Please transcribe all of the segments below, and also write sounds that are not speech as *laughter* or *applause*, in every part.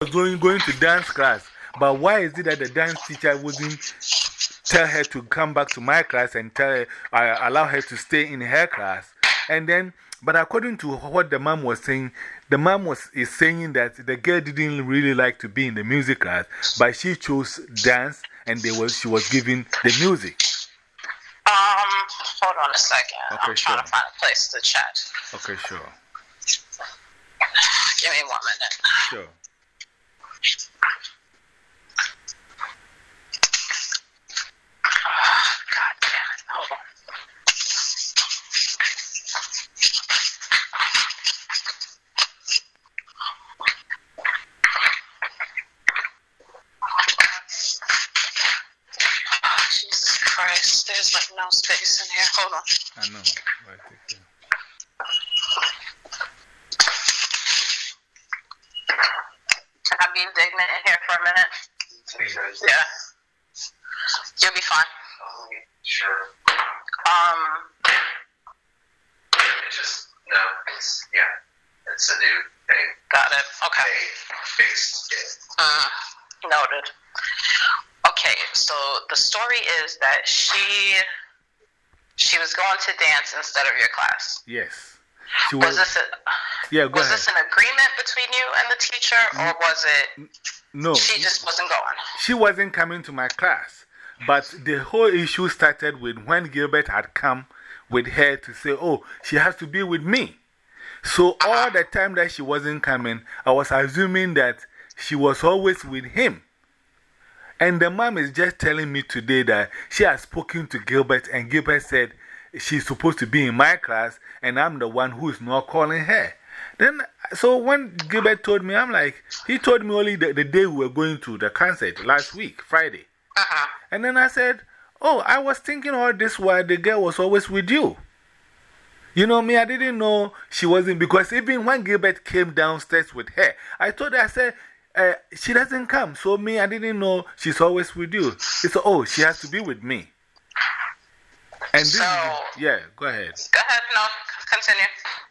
was going, going to dance class. But why is it that the dance teacher wouldn't tell her to come back to my class and tell her, uh, allow her to stay in her class? And then, but according to what the mom was saying, the mom was is saying that the girl didn't really like to be in the music class, but she chose dance and they was, she was given the music. Um, hold on a second. Okay, I'm trying sure. to find a place to chat. Okay, sure. Give me one minute. Sure. Oh, God, there's like no space in here. Hold on. I know. But I think, yeah. Can I be indignant in here for a minute? Yeah. You'll be fine. Sure. Um, It just, no, it's, yeah, it's a new thing. got it. Okay. They fixed it. Uh, noted. Okay, so the story is that she she was going to dance instead of your class. Yes. She Was was, this a, yeah, go was ahead. this an agreement between you and the teacher, or mm. was it mm, no, she just wasn't going? she wasn't coming to my class. Hmm. But the whole issue started with when Gilbert had come with her to say, Oh, she has to be with me. So, ah. all the time that she wasn't coming, I was assuming that she was always with him. And the mom is just telling me today that she has spoken to Gilbert, and Gilbert said she's supposed to be in my class, and I'm the one who is not calling her. Then, so when Gilbert told me, I'm like, he told me only the, the day we were going to the concert last week, Friday. Uh huh. And then I said, Oh, I was thinking all this while the girl was always with you. You know, me, I didn't know she wasn't, because even when Gilbert came downstairs with her, I told her, I said, uh, she doesn't come. So, me, I didn't know she's always with you. Said, Oh, she has to be with me. And this, So- yeah, go ahead. Go ahead. No, continue.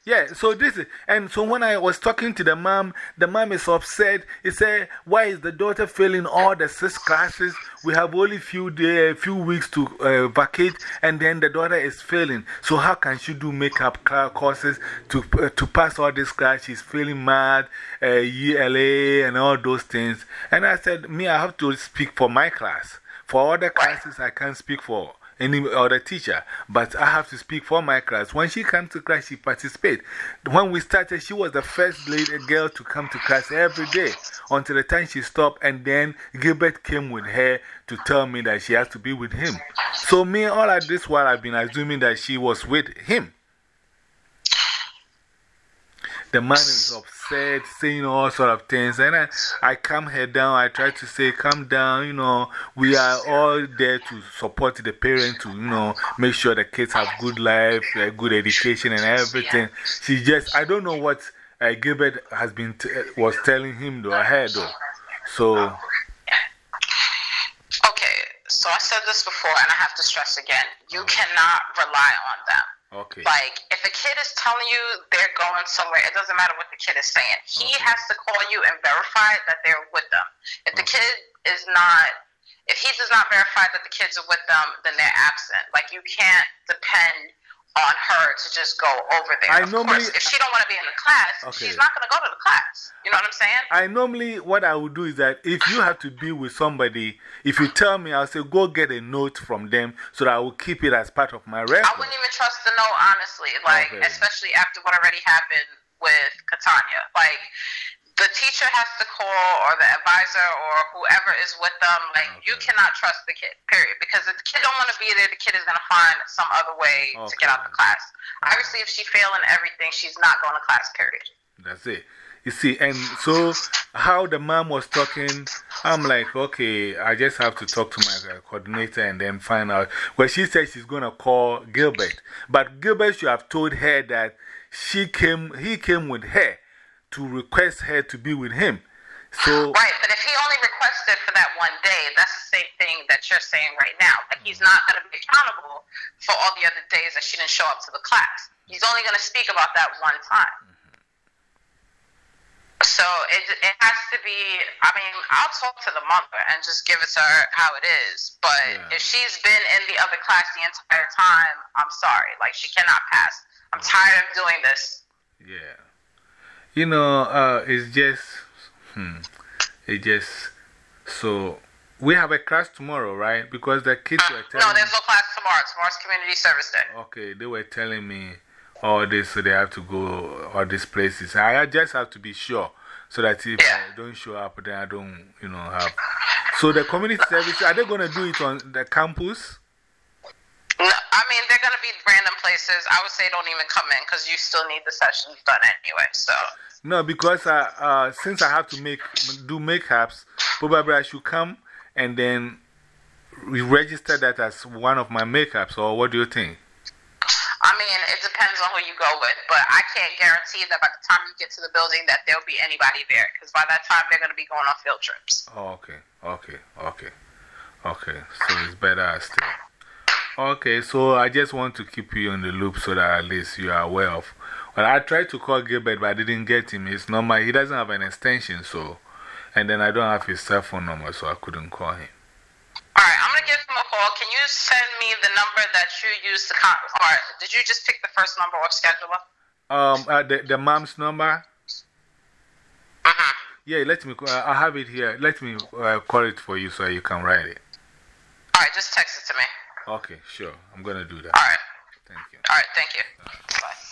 Yeah, so this is, and so when I was talking to the mom, the mom is upset. He said, Why is the daughter failing all the six classes? We have only few day, few weeks to uh, vacate, and then the daughter is failing. So, how can she do makeup courses to, uh, to pass all this class? She's feeling mad, uh, ELA, and all those things. And I said, Me, I have to speak for my class. For other classes, I can't speak for any other teacher, but I have to speak for my class. When she comes to class, she participates. When we started, she was the first lady girl to come to class every day until the time she stopped, and then Gilbert came with her to tell me that she has to be with him. So, me, all of this while I've been assuming that she was with him. The man is upset, saying all sort of things. And I, I calm her down. I try to say, calm down. You know, we are all there to support the parent to, you know, make sure the kids have good life, uh, good education, and everything. She just, I don't know what uh, Gilbert has been was telling him, though, her, though. So, Okay, so I said this before, and I have to stress again you cannot rely on them. Okay. Like, if a kid is telling you they're going somewhere, it doesn't matter what the kid is saying. He Okay. has to call you and verify that they're with them. If the kid is not, if he does not verify that the kids are with them, then they're absent. Like, you can't depend on her to just go over there. I of normally- course, if she don't want to be in the class, Okay. she's not going to go to the class. You know what I'm saying? I normally, what I would do is that if you have to be with somebody, if you tell me, I'll say, go get a note from them so that I will keep it as part of my record. I wouldn't even trust the note, honestly. Like, Okay. especially after what already happened with Catania. Like, the teacher has to call, or the advisor, or whoever is with them. Like, oh, you cannot trust the kid. Period. Because if the kid don't want to be there, the kid is gonna find some other way to get out Okay. the class. Obviously, if she failing everything, she's not going to class. Period. That's it. You see, and so how the mom was talking, I'm like, okay, I just have to talk to my coordinator and then find out. Well, she said she's going to call Gilbert, but Gilbert should have told her that she came, he came with her to request her to be with him. So, *sighs* Right, but if he only requested for that one day, that's the same thing that you're saying right now. Like he's not going to be accountable for all the other days that she didn't show up to the class. He's only going to speak about that one time. Mm-hmm. So it, it has to be. I mean, I'll talk to the mother and just give it to her how it is. But Yeah. if she's been in the other class the entire time, I'm sorry. Like she cannot pass. I'm tired of doing this. Yeah. You know, uh, it's just, hmm, it just, so we have a class tomorrow, right? Because the kids were telling No, there's no class tomorrow. Tomorrow's community service day. Okay, they were telling me all this, so they have to go all these places. I I just have to be sure so that if Yeah. I don't show up, then I don't, you know, have. So the community service, are they going to do it on the campus? No, I mean, they're going to be random places. I would say don't even come in because you still need the sessions done anyway. So, No, because I, uh, since I have to make, do makeups, probably I should come and then re register that as one of my makeups, or what do you think? I mean, it depends on who you go with, but I can't guarantee that by the time you get to the building that there'll be anybody there because by that time they're going to be going on field trips. Oh, okay, okay, okay, okay. So it's better I stay. Okay, so I just want to keep you in the loop so that at least you are aware of. Well, I tried to call Gilbert, but I didn't get him. His number, he doesn't have an extension, so. And then I don't have his cell phone number, so I couldn't call him. All right, I'm going to give him a call. Can you send me the number that you used to con or did you just pick the first number off scheduler? Um, uh, the, the mom's number? Mm-hmm. Yeah, let me, uh, I have it here. Let me uh, call it for you so you can write it. All right, just text it to me. Okay, sure. I'm going to do that. All right. Thank you. All right, thank you. Bye.